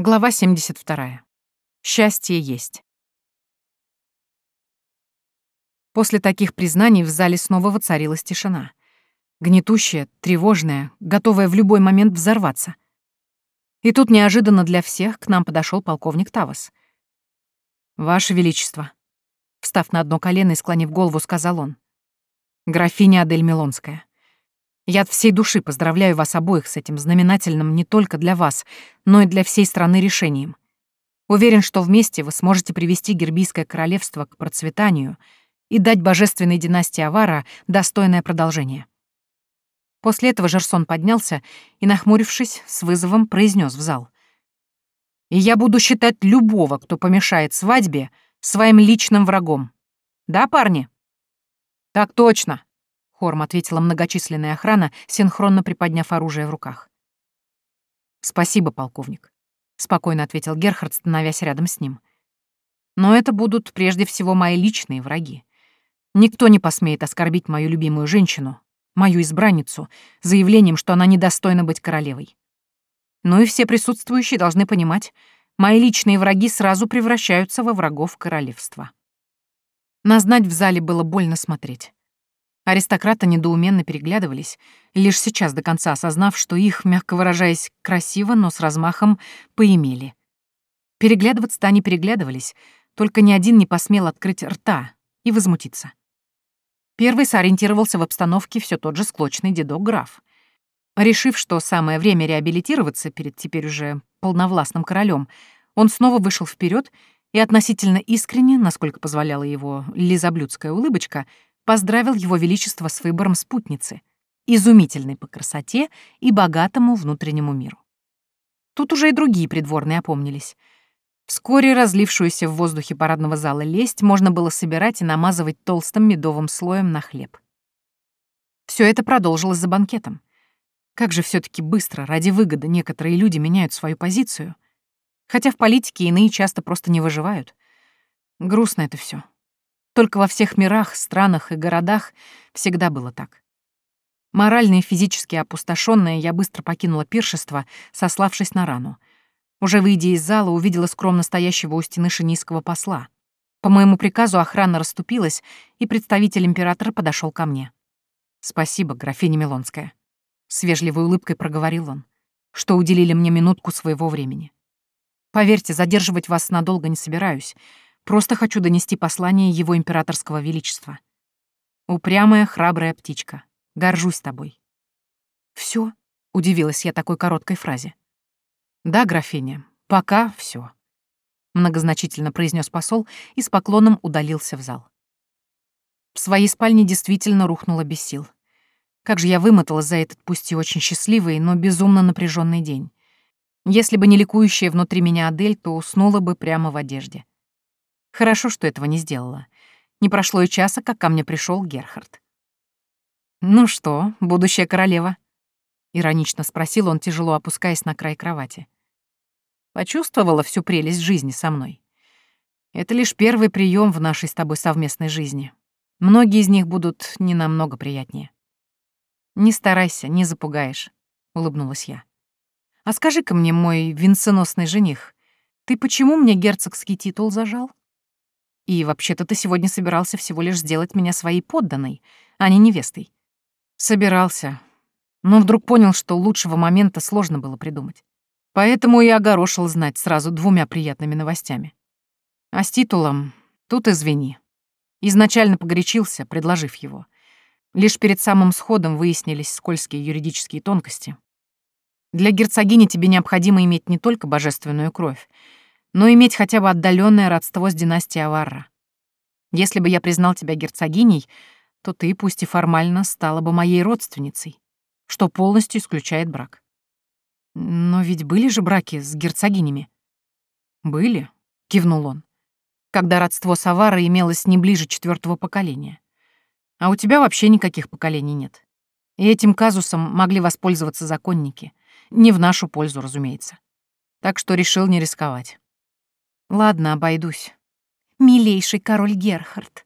Глава 72. Счастье есть. После таких признаний в зале снова воцарилась тишина. Гнетущая, тревожная, готовая в любой момент взорваться. И тут неожиданно для всех к нам подошел полковник Тавас. «Ваше Величество», — встав на одно колено и склонив голову, сказал он. «Графиня Адель Милонская, я от всей души поздравляю вас обоих с этим знаменательным не только для вас, но и для всей страны решением. Уверен, что вместе вы сможете привести Гербийское королевство к процветанию и дать божественной династии Авара достойное продолжение. После этого Жерсон поднялся и, нахмурившись, с вызовом произнес в зал. «И я буду считать любого, кто помешает свадьбе, своим личным врагом. Да, парни?» «Так точно», Хором ответила многочисленная охрана, синхронно приподняв оружие в руках. «Спасибо, полковник», — спокойно ответил Герхард, становясь рядом с ним. «Но это будут прежде всего мои личные враги. Никто не посмеет оскорбить мою любимую женщину, мою избранницу, заявлением, что она недостойна быть королевой. Ну и все присутствующие должны понимать, мои личные враги сразу превращаются во врагов королевства». На знать в зале было больно смотреть. Аристократы недоуменно переглядывались, лишь сейчас до конца осознав, что их, мягко выражаясь, красиво, но с размахом, поимели. Переглядываться-то они переглядывались, только ни один не посмел открыть рта и возмутиться. Первый сориентировался в обстановке все тот же склочный дедок граф. Решив, что самое время реабилитироваться перед теперь уже полновластным королем, он снова вышел вперед и относительно искренне, насколько позволяла его лизоблюдская улыбочка, поздравил его величество с выбором спутницы, изумительной по красоте и богатому внутреннему миру. Тут уже и другие придворные опомнились. Вскоре разлившуюся в воздухе парадного зала лесть можно было собирать и намазывать толстым медовым слоем на хлеб. Все это продолжилось за банкетом. Как же все таки быстро, ради выгоды, некоторые люди меняют свою позицию. Хотя в политике иные часто просто не выживают. Грустно это все. Только во всех мирах, странах и городах всегда было так. Морально и физически опустошенная, я быстро покинула пиршество, сославшись на рану. Уже выйдя из зала, увидела скромно стоящего у стены шинийского посла. По моему приказу охрана расступилась, и представитель императора подошел ко мне. «Спасибо, графиня Милонская», — с вежливой улыбкой проговорил он, «что уделили мне минутку своего времени. Поверьте, задерживать вас надолго не собираюсь. Просто хочу донести послание его императорского величества. Упрямая, храбрая птичка. Горжусь тобой. Все? удивилась я такой короткой фразе. Да, графиня, пока все. Многозначительно произнес посол и с поклоном удалился в зал. В своей спальне действительно рухнула без сил. Как же я вымоталась за этот пусть и очень счастливый, но безумно напряженный день. Если бы не ликующая внутри меня Адель, то уснула бы прямо в одежде. Хорошо, что этого не сделала. Не прошло и часа, как ко мне пришел Герхард. «Ну что, будущая королева?» — иронично спросил он, тяжело опускаясь на край кровати. «Почувствовала всю прелесть жизни со мной. Это лишь первый прием в нашей с тобой совместной жизни. Многие из них будут не намного приятнее». «Не старайся, не запугаешь», — улыбнулась я. «А скажи-ка мне, мой венценосный жених, ты почему мне герцогский титул зажал?» И вообще-то ты сегодня собирался всего лишь сделать меня своей подданной, а не невестой. Собирался. Но вдруг понял, что лучшего момента сложно было придумать. Поэтому и огорошил знать сразу двумя приятными новостями. А с титулом тут извини. Изначально погорячился, предложив его. Лишь перед самым сходом выяснились скользкие юридические тонкости. Для герцогини тебе необходимо иметь не только божественную кровь, но иметь хотя бы отдаленное родство с династией Аварра. Если бы я признал тебя герцогиней, то ты, пусть и формально, стала бы моей родственницей, что полностью исключает брак. Но ведь были же браки с герцогинями. Были, кивнул он, когда родство с Аварой имелось не ближе четвертого поколения. А у тебя вообще никаких поколений нет. И этим казусом могли воспользоваться законники. Не в нашу пользу, разумеется. Так что решил не рисковать. Ладно, обойдусь. Милейший король Герхард.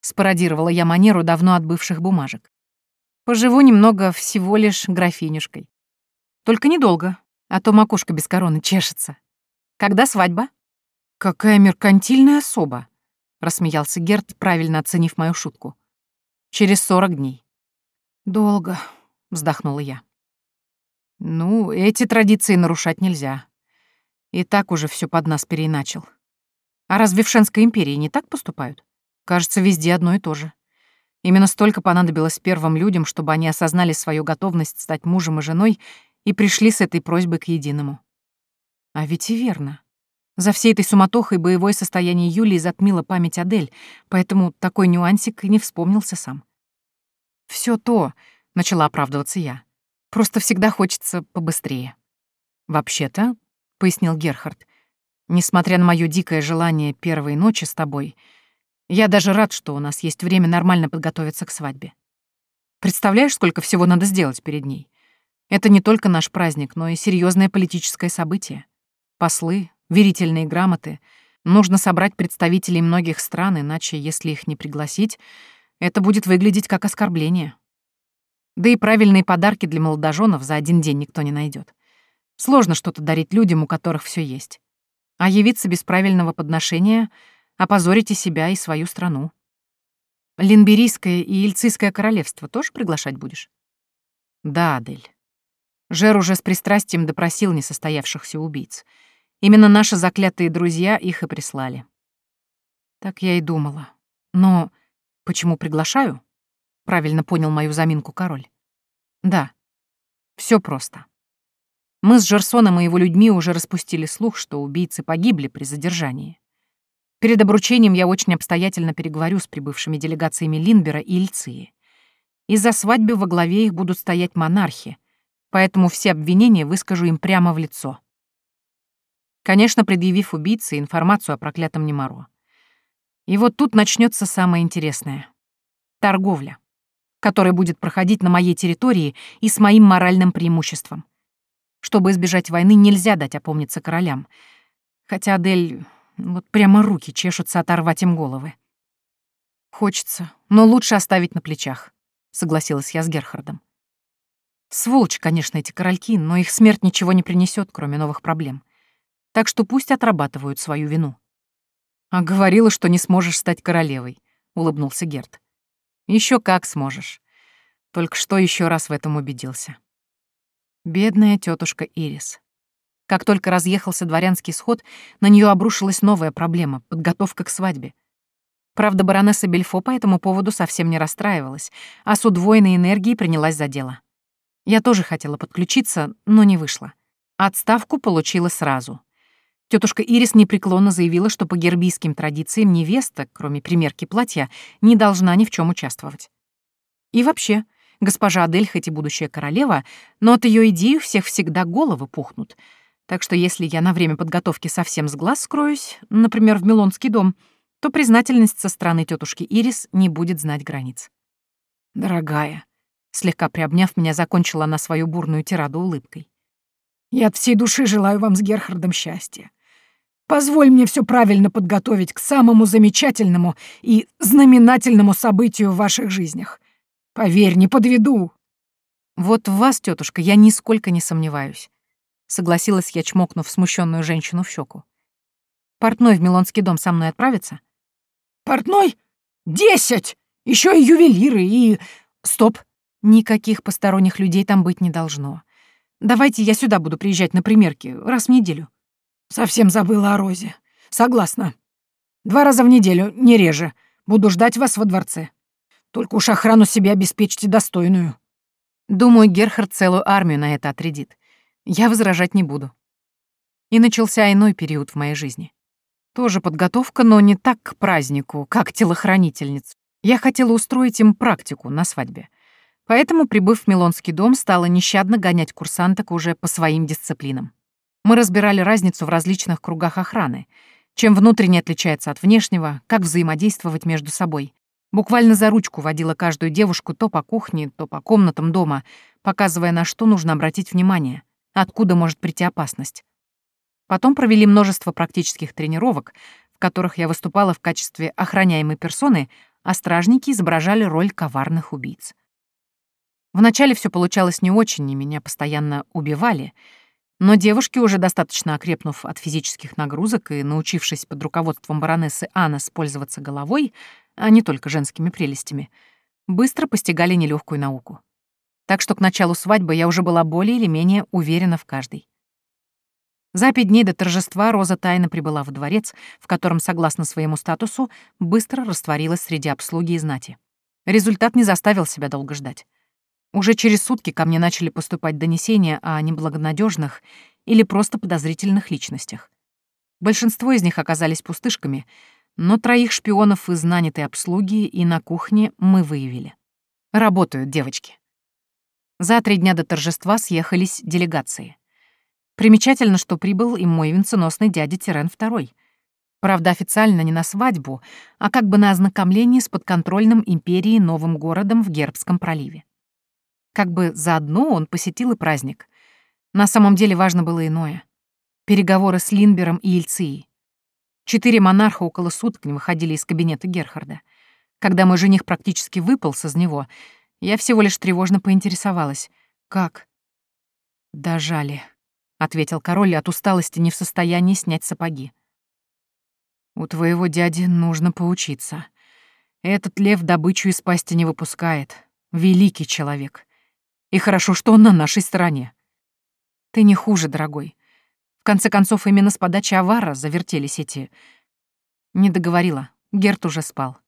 Спародировала я манеру давно отбывших бумажек. Поживу немного всего лишь графинюшкой. Только недолго, а то макушка без короны чешется. Когда свадьба?» «Какая меркантильная особа!» — рассмеялся Герт, правильно оценив мою шутку. «Через сорок дней». «Долго», — вздохнула я. «Ну, эти традиции нарушать нельзя. И так уже все под нас переиначил. А разве в Шенской империи не так поступают? Кажется, везде одно и то же. Именно столько понадобилось первым людям, чтобы они осознали свою готовность стать мужем и женой и пришли с этой просьбой к единому. А ведь и верно. За всей этой суматохой боевое состояние Юлии затмило память Адель, поэтому такой нюансик и не вспомнился сам. Все то, — начала оправдываться я, — просто всегда хочется побыстрее. «Вообще-то», — пояснил Герхард, — «несмотря на мое дикое желание первой ночи с тобой, я даже рад, что у нас есть время нормально подготовиться к свадьбе. Представляешь, сколько всего надо сделать перед ней? Это не только наш праздник, но и серьезное политическое событие. Послы, верительные грамоты. Нужно собрать представителей многих стран, иначе, если их не пригласить, это будет выглядеть как оскорбление. Да и правильные подарки для молодоженов за один день никто не найдет. Сложно что-то дарить людям, у которых все есть. А явиться без правильного подношения — опозорите себя и свою страну. Линберийское и Ильцийское королевство тоже приглашать будешь? Да, Адель. Жер уже с пристрастием допросил несостоявшихся убийц — Именно наши заклятые друзья их и прислали. Так я и думала. Но почему приглашаю? Правильно понял мою заминку король. Да, все просто. Мы с Жерсоном и его людьми уже распустили слух, что убийцы погибли при задержании. Перед обручением я очень обстоятельно переговорю с прибывшими делегациями Линбера и Ильции. Из-за свадьбы во главе их будут стоять монархи, поэтому все обвинения выскажу им прямо в лицо. Конечно, предъявив убийце информацию о проклятом Немаро. И вот тут начнется самое интересное. Торговля, которая будет проходить на моей территории и с моим моральным преимуществом. Чтобы избежать войны, нельзя дать опомниться королям. Хотя Адель... Вот прямо руки чешутся оторвать им головы. Хочется, но лучше оставить на плечах, согласилась я с Герхардом. Сволочь, конечно, эти корольки, но их смерть ничего не принесет, кроме новых проблем так что пусть отрабатывают свою вину. «А говорила, что не сможешь стать королевой», — улыбнулся Герт. Еще как сможешь. Только что еще раз в этом убедился. Бедная тетушка Ирис. Как только разъехался дворянский сход, на нее обрушилась новая проблема — подготовка к свадьбе. Правда, баронесса Бельфо по этому поводу совсем не расстраивалась, а с удвоенной энергией принялась за дело. Я тоже хотела подключиться, но не вышло. Отставку получила сразу — Тетушка Ирис непреклонно заявила, что по гербийским традициям невеста, кроме примерки платья, не должна ни в чем участвовать. И вообще, госпожа Адель хоть и будущая королева, но от ее идеи у всех всегда головы пухнут. Так что если я на время подготовки совсем с глаз скроюсь, например, в Милонский дом, то признательность со стороны тетушки Ирис не будет знать границ. «Дорогая», — слегка приобняв меня, закончила она свою бурную тираду улыбкой. «Я от всей души желаю вам с Герхардом счастья. Позволь мне все правильно подготовить к самому замечательному и знаменательному событию в ваших жизнях. Поверь, не подведу. Вот в вас, тетушка, я нисколько не сомневаюсь. Согласилась я, чмокнув смущенную женщину в щеку. Портной в Милонский дом со мной отправится? Портной? Десять! Еще и ювелиры, и... Стоп! Никаких посторонних людей там быть не должно. Давайте я сюда буду приезжать на примерки раз в неделю. Совсем забыла о Розе. Согласна. Два раза в неделю, не реже. Буду ждать вас во дворце. Только уж охрану себе обеспечьте достойную. Думаю, Герхард целую армию на это отрядит. Я возражать не буду. И начался иной период в моей жизни. Тоже подготовка, но не так к празднику, как телохранительниц. Я хотела устроить им практику на свадьбе. Поэтому, прибыв в Милонский дом, стала нещадно гонять курсанток уже по своим дисциплинам. Мы разбирали разницу в различных кругах охраны, чем внутренне отличается от внешнего, как взаимодействовать между собой. Буквально за ручку водила каждую девушку то по кухне, то по комнатам дома, показывая, на что нужно обратить внимание, откуда может прийти опасность. Потом провели множество практических тренировок, в которых я выступала в качестве охраняемой персоны, а стражники изображали роль коварных убийц. Вначале все получалось не очень, и меня постоянно убивали — Но девушки, уже достаточно окрепнув от физических нагрузок и научившись под руководством баронессы Анна пользоваться головой, а не только женскими прелестями, быстро постигали нелегкую науку. Так что к началу свадьбы я уже была более или менее уверена в каждой. За пять дней до торжества Роза тайно прибыла в дворец, в котором, согласно своему статусу, быстро растворилась среди обслуги и знати. Результат не заставил себя долго ждать. Уже через сутки ко мне начали поступать донесения о неблагонадежных или просто подозрительных личностях. Большинство из них оказались пустышками, но троих шпионов из нанятой обслуги и на кухне мы выявили. Работают девочки. За три дня до торжества съехались делегации. Примечательно, что прибыл и мой венценосный дядя Тирен II. Правда, официально не на свадьбу, а как бы на ознакомление с подконтрольным империей новым городом в Гербском проливе. Как бы заодно он посетил и праздник. На самом деле важно было иное. Переговоры с Линбером и Ильцией. Четыре монарха около суток не выходили из кабинета Герхарда. Когда мой жених практически выполз из него, я всего лишь тревожно поинтересовалась. «Как?» «Дожали», — ответил король от усталости не в состоянии снять сапоги. «У твоего дяди нужно поучиться. Этот лев добычу из пасти не выпускает. Великий человек. И хорошо, что он на нашей стороне. Ты не хуже, дорогой. В конце концов, именно с подачи авара завертелись эти... Не договорила. Герт уже спал.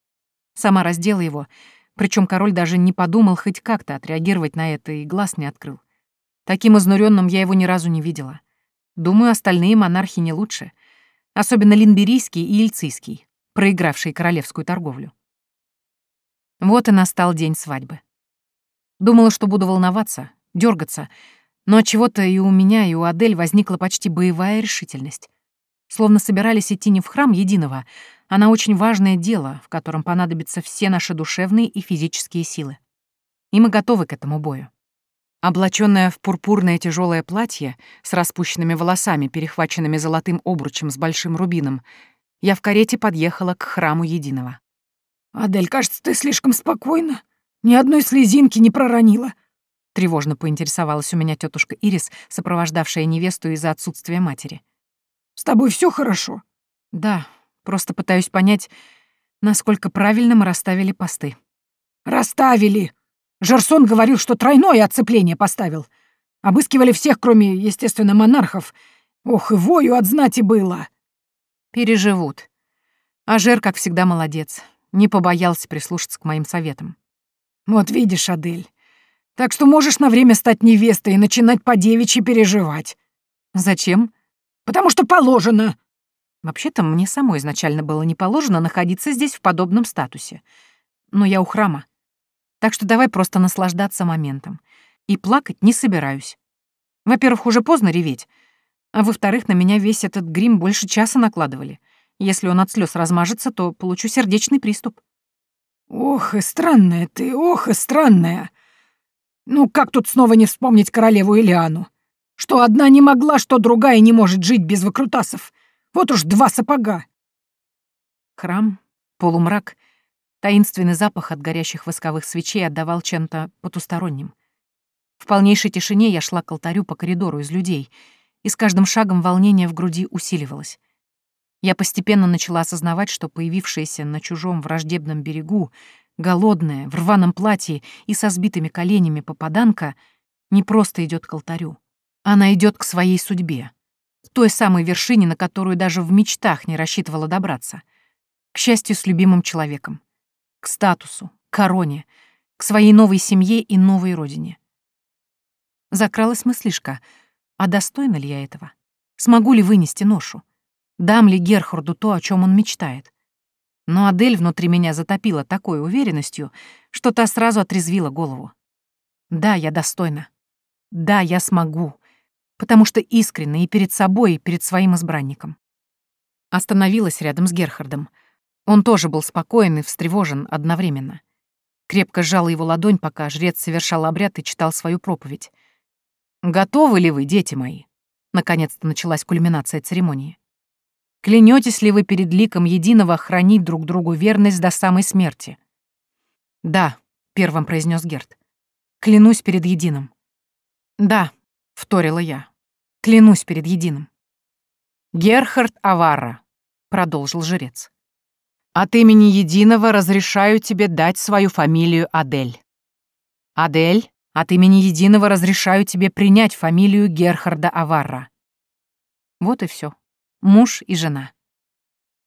Сама раздела его, причем король даже не подумал хоть как-то отреагировать на это и глаз не открыл. Таким изнуренным я его ни разу не видела. Думаю, остальные монархи не лучше. Особенно Линберийский и Ильцийский, проигравшие королевскую торговлю. Вот и настал день свадьбы. Думала, что буду волноваться, дергаться, но от чего-то и у меня, и у Адель возникла почти боевая решительность. Словно собирались идти не в храм единого, а на очень важное дело, в котором понадобятся все наши душевные и физические силы. И мы готовы к этому бою. Облаченная в пурпурное тяжелое платье с распущенными волосами, перехваченными золотым обручем с большим рубином, я в карете подъехала к храму Единого. «Адель, кажется, ты слишком спокойна. Ни одной слезинки не проронила», — тревожно поинтересовалась у меня тетушка Ирис, сопровождавшая невесту из-за отсутствия матери. «С тобой все хорошо?» «Да, Просто пытаюсь понять, насколько правильно мы расставили посты. «Расставили! Жерсон говорил, что тройное оцепление поставил. Обыскивали всех, кроме, естественно, монархов. Ох, и вою от знати было!» «Переживут. А Жер, как всегда, молодец. Не побоялся прислушаться к моим советам». «Вот видишь, Адель. Так что можешь на время стать невестой и начинать по девичьи переживать». «Зачем?» «Потому что положено», Вообще-то мне самой изначально было не положено находиться здесь в подобном статусе. Но я у храма. Так что давай просто наслаждаться моментом. И плакать не собираюсь. Во-первых, уже поздно реветь. А во-вторых, на меня весь этот грим больше часа накладывали. Если он от слез размажется, то получу сердечный приступ. Ох и странная ты, ох и странная. Ну как тут снова не вспомнить королеву Илиану? Что одна не могла, что другая не может жить без выкрутасов. Вот уж два сапога!» Храм, полумрак, таинственный запах от горящих восковых свечей отдавал чем-то потусторонним. В полнейшей тишине я шла к алтарю по коридору из людей, и с каждым шагом волнение в груди усиливалось. Я постепенно начала осознавать, что появившаяся на чужом враждебном берегу, голодная, в рваном платье и со сбитыми коленями попаданка не просто идет к алтарю. Она идет к своей судьбе, к той самой вершине, на которую даже в мечтах не рассчитывала добраться. К счастью, с любимым человеком. К статусу, к короне, к своей новой семье и новой родине. Закралась мыслишка, а достойна ли я этого? Смогу ли вынести ношу? Дам ли Герхарду то, о чем он мечтает? Но Адель внутри меня затопила такой уверенностью, что та сразу отрезвила голову. Да, я достойна. Да, я смогу потому что искренне и перед собой, и перед своим избранником. Остановилась рядом с Герхардом. Он тоже был спокоен и встревожен одновременно. Крепко сжала его ладонь, пока жрец совершал обряд и читал свою проповедь. «Готовы ли вы, дети мои?» Наконец-то началась кульминация церемонии. «Клянетесь ли вы перед ликом единого хранить друг другу верность до самой смерти?» «Да», — первым произнес Герд. «Клянусь перед единым». «Да», — вторила я. Клянусь перед единым. Герхард Авара, продолжил жрец. От имени единого разрешаю тебе дать свою фамилию Адель. Адель, от имени единого разрешаю тебе принять фамилию Герхарда Авара. Вот и все. Муж и жена.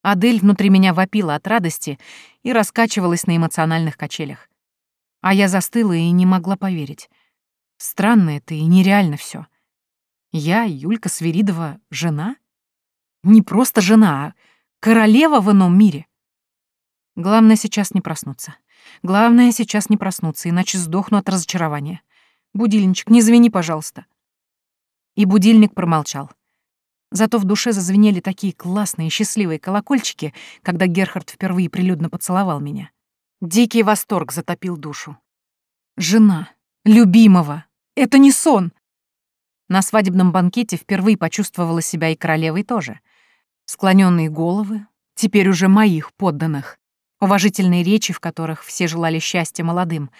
Адель внутри меня вопила от радости и раскачивалась на эмоциональных качелях. А я застыла и не могла поверить. Странно это и нереально все. Я, Юлька Свиридова, жена? Не просто жена, а королева в ином мире. Главное сейчас не проснуться. Главное сейчас не проснуться, иначе сдохну от разочарования. Будильничек, не звени, пожалуйста. И будильник промолчал. Зато в душе зазвенели такие классные счастливые колокольчики, когда Герхард впервые прилюдно поцеловал меня. Дикий восторг затопил душу. Жена, любимого, это не сон. На свадебном банкете впервые почувствовала себя и королевой тоже. Склоненные головы, теперь уже моих подданных, уважительные речи, в которых все желали счастья молодым,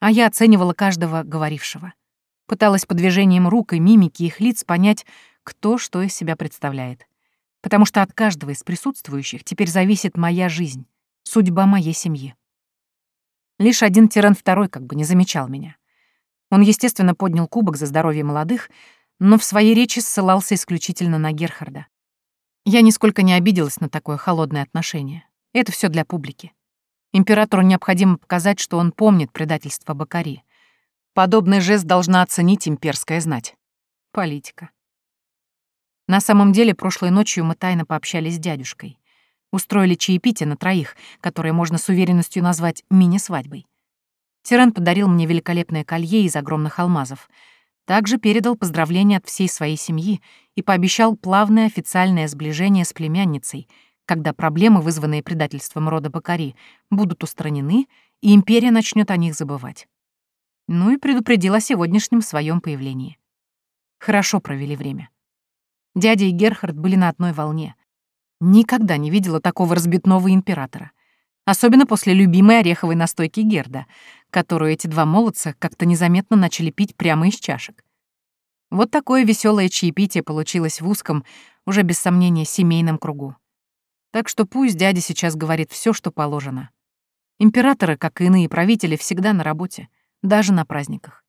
а я оценивала каждого говорившего. Пыталась по движениям рук и мимики их лиц понять, кто что из себя представляет. Потому что от каждого из присутствующих теперь зависит моя жизнь, судьба моей семьи. Лишь один тиран второй как бы не замечал меня. Он, естественно, поднял кубок за здоровье молодых, но в своей речи ссылался исключительно на Герхарда. Я нисколько не обиделась на такое холодное отношение. Это все для публики. Императору необходимо показать, что он помнит предательство Бакари. Подобный жест должна оценить имперская знать. Политика. На самом деле, прошлой ночью мы тайно пообщались с дядюшкой. Устроили чаепитие на троих, которое можно с уверенностью назвать мини-свадьбой. Тиран подарил мне великолепное колье из огромных алмазов. Также передал поздравления от всей своей семьи и пообещал плавное официальное сближение с племянницей, когда проблемы, вызванные предательством рода Бакари, будут устранены, и империя начнет о них забывать. Ну и предупредил о сегодняшнем своем появлении. Хорошо провели время. Дядя и Герхард были на одной волне. Никогда не видела такого разбитного императора. Особенно после любимой ореховой настойки Герда, которую эти два молодца как-то незаметно начали пить прямо из чашек. Вот такое веселое чаепитие получилось в узком, уже без сомнения, семейном кругу. Так что пусть дядя сейчас говорит все, что положено. Императоры, как и иные правители, всегда на работе, даже на праздниках.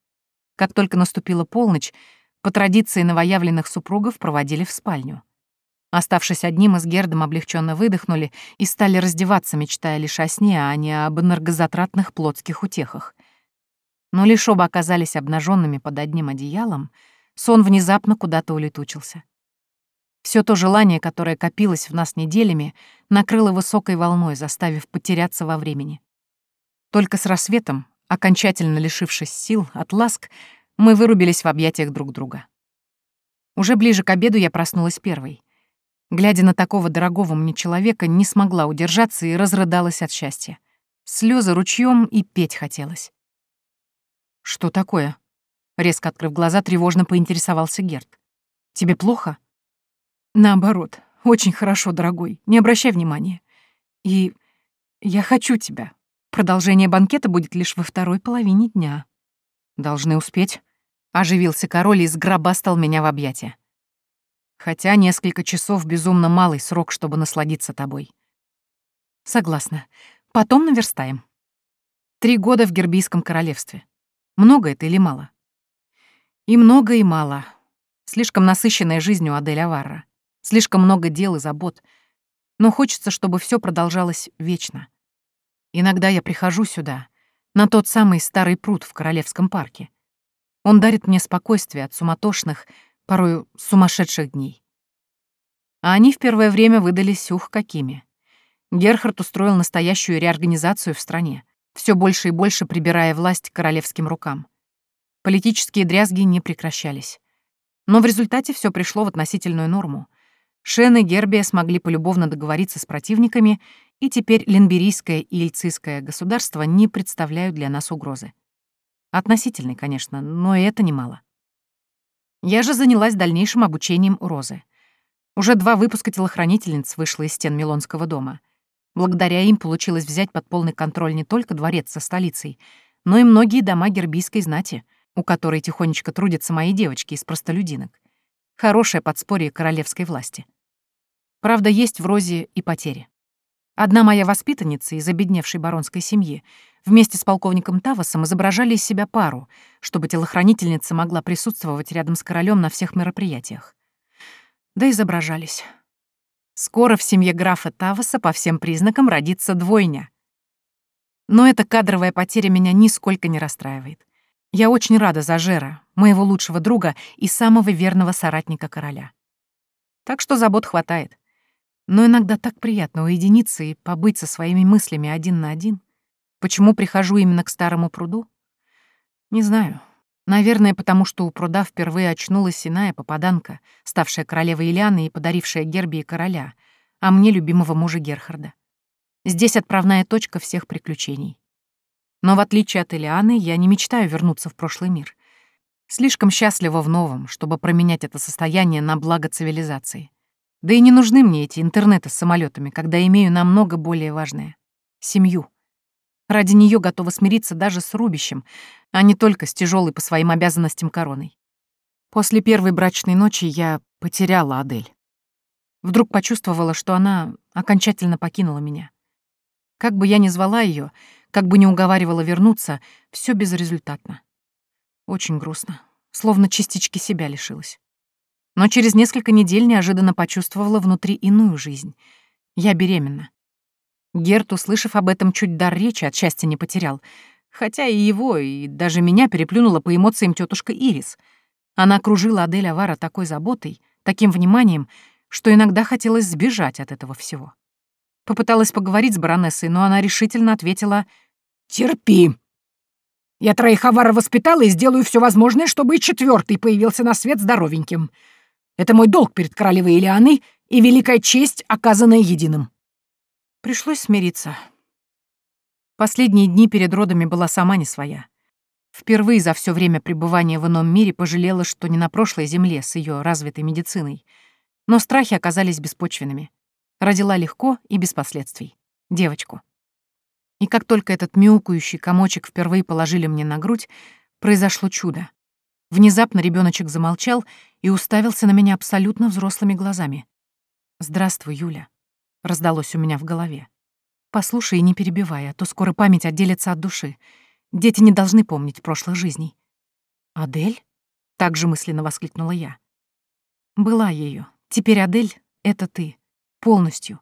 Как только наступила полночь, по традиции новоявленных супругов проводили в спальню. Оставшись одним, с Гердом облегченно выдохнули и стали раздеваться, мечтая лишь о сне, а не об энергозатратных плотских утехах. Но лишь оба оказались обнаженными под одним одеялом, сон внезапно куда-то улетучился. Все то желание, которое копилось в нас неделями, накрыло высокой волной, заставив потеряться во времени. Только с рассветом, окончательно лишившись сил от ласк, мы вырубились в объятиях друг друга. Уже ближе к обеду я проснулась первой. Глядя на такого дорогого мне человека, не смогла удержаться и разрыдалась от счастья. Слезы ручьем и петь хотелось. «Что такое?» Резко открыв глаза, тревожно поинтересовался Герт. «Тебе плохо?» «Наоборот, очень хорошо, дорогой, не обращай внимания. И я хочу тебя. Продолжение банкета будет лишь во второй половине дня». «Должны успеть?» Оживился король и сгробастал меня в объятия. Хотя несколько часов безумно малый срок, чтобы насладиться тобой. Согласна. Потом наверстаем. Три года в Гербийском королевстве. Много это или мало? И много, и мало. Слишком насыщенная жизнью Адель Аварра. Слишком много дел и забот. Но хочется, чтобы все продолжалось вечно. Иногда я прихожу сюда, на тот самый старый пруд в Королевском парке, он дарит мне спокойствие от суматошных, порою сумасшедших дней. А они в первое время выдались ух какими. Герхард устроил настоящую реорганизацию в стране, все больше и больше прибирая власть к королевским рукам. Политические дрязги не прекращались. Но в результате все пришло в относительную норму. Шен и Гербия смогли полюбовно договориться с противниками, и теперь Ленберийское и Ильцийское государства не представляют для нас угрозы. Относительный, конечно, но и это немало. Я же занялась дальнейшим обучением у Розы. Уже два выпуска телохранительниц вышло из стен Милонского дома. Благодаря им получилось взять под полный контроль не только дворец со столицей, но и многие дома гербийской знати, у которой тихонечко трудятся мои девочки из простолюдинок. Хорошее подспорье королевской власти. Правда, есть в Розе и потери. Одна моя воспитанница из обедневшей баронской семьи вместе с полковником Тавасом изображали из себя пару, чтобы телохранительница могла присутствовать рядом с королем на всех мероприятиях. Да изображались. Скоро в семье графа Таваса по всем признакам родится двойня. Но эта кадровая потеря меня нисколько не расстраивает. Я очень рада за Жера, моего лучшего друга и самого верного соратника короля. Так что забот хватает. Но иногда так приятно уединиться и побыть со своими мыслями один на один. Почему прихожу именно к старому пруду? Не знаю. Наверное, потому что у пруда впервые очнулась иная попаданка, ставшая королевой Ильяны и подарившая Гербии короля, а мне любимого мужа Герхарда. Здесь отправная точка всех приключений. Но в отличие от Элианы, я не мечтаю вернуться в прошлый мир. Слишком счастлива в новом, чтобы променять это состояние на благо цивилизации. Да и не нужны мне эти интернеты с самолетами, когда имею намного более важное — семью. Ради нее готова смириться даже с рубищем, а не только с тяжелой по своим обязанностям короной. После первой брачной ночи я потеряла Адель. Вдруг почувствовала, что она окончательно покинула меня. Как бы я ни звала ее, как бы ни уговаривала вернуться, все безрезультатно. Очень грустно, словно частички себя лишилась. Но через несколько недель неожиданно почувствовала внутри иную жизнь. Я беременна. Герт, услышав об этом, чуть дар речи от счастья не потерял, хотя и его, и даже меня переплюнула по эмоциям тетушка Ирис. Она окружила Адель Авара такой заботой, таким вниманием, что иногда хотелось сбежать от этого всего. Попыталась поговорить с баронессой, но она решительно ответила «Терпи. Я троих авара воспитала и сделаю все возможное, чтобы и четвертый появился на свет здоровеньким. Это мой долг перед королевой Илианой и великая честь, оказанная единым». Пришлось смириться. Последние дни перед родами была сама не своя. Впервые за все время пребывания в ином мире пожалела, что не на прошлой земле с ее развитой медициной. Но страхи оказались беспочвенными. Родила легко и без последствий. Девочку. И как только этот мяукающий комочек впервые положили мне на грудь, произошло чудо. Внезапно ребеночек замолчал и уставился на меня абсолютно взрослыми глазами. «Здравствуй, Юля», — раздалось у меня в голове. «Послушай и не перебивай, а то скоро память отделится от души. Дети не должны помнить прошлых жизней». «Адель?» — так же мысленно воскликнула я. «Была ею. Теперь Адель — это ты. Полностью.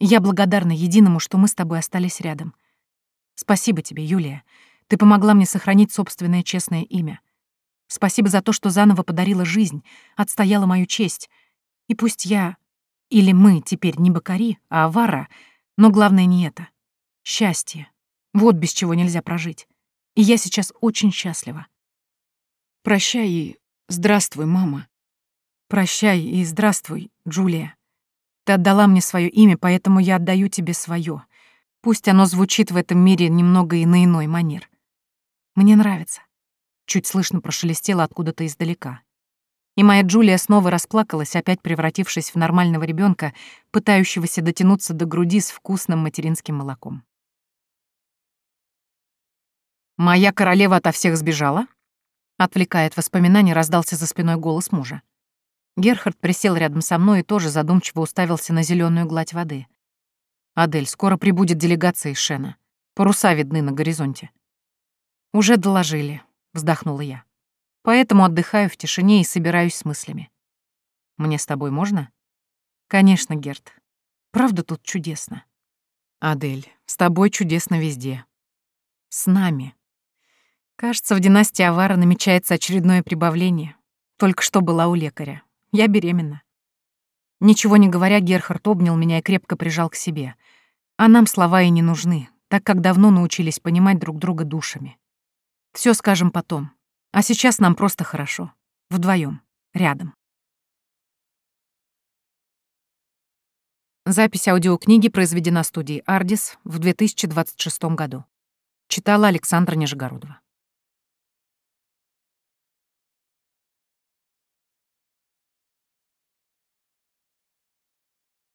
Я благодарна единому, что мы с тобой остались рядом. Спасибо тебе, Юлия. Ты помогла мне сохранить собственное честное имя. Спасибо за то, что заново подарила жизнь, отстояла мою честь. И пусть я или мы теперь не бакари, а авара, но главное не это. Счастье. Вот без чего нельзя прожить. И я сейчас очень счастлива. Прощай и здравствуй, мама. Прощай и здравствуй, Джулия. Ты отдала мне свое имя, поэтому я отдаю тебе свое. Пусть оно звучит в этом мире немного и на иной манер. Мне нравится. Чуть слышно прошелестело откуда-то издалека. И моя Джулия снова расплакалась, опять превратившись в нормального ребенка, пытающегося дотянуться до груди с вкусным материнским молоком. «Моя королева ото всех сбежала?» Отвлекая от воспоминаний, раздался за спиной голос мужа. Герхард присел рядом со мной и тоже задумчиво уставился на зеленую гладь воды. «Адель, скоро прибудет делегация из Шена. Паруса видны на горизонте». «Уже доложили», — вздохнула я. «Поэтому отдыхаю в тишине и собираюсь с мыслями». «Мне с тобой можно?» «Конечно, Герт. Правда тут чудесно». «Адель, с тобой чудесно везде». «С нами». Кажется, в династии Авара намечается очередное прибавление. Только что была у лекаря. Я беременна. Ничего не говоря, Герхард обнял меня и крепко прижал к себе. А нам слова и не нужны, так как давно научились понимать друг друга душами. Все скажем потом. А сейчас нам просто хорошо. Вдвоем, рядом. Запись аудиокниги произведена студией «Ардис» в 2026 году. Читала Александра Нижегородова.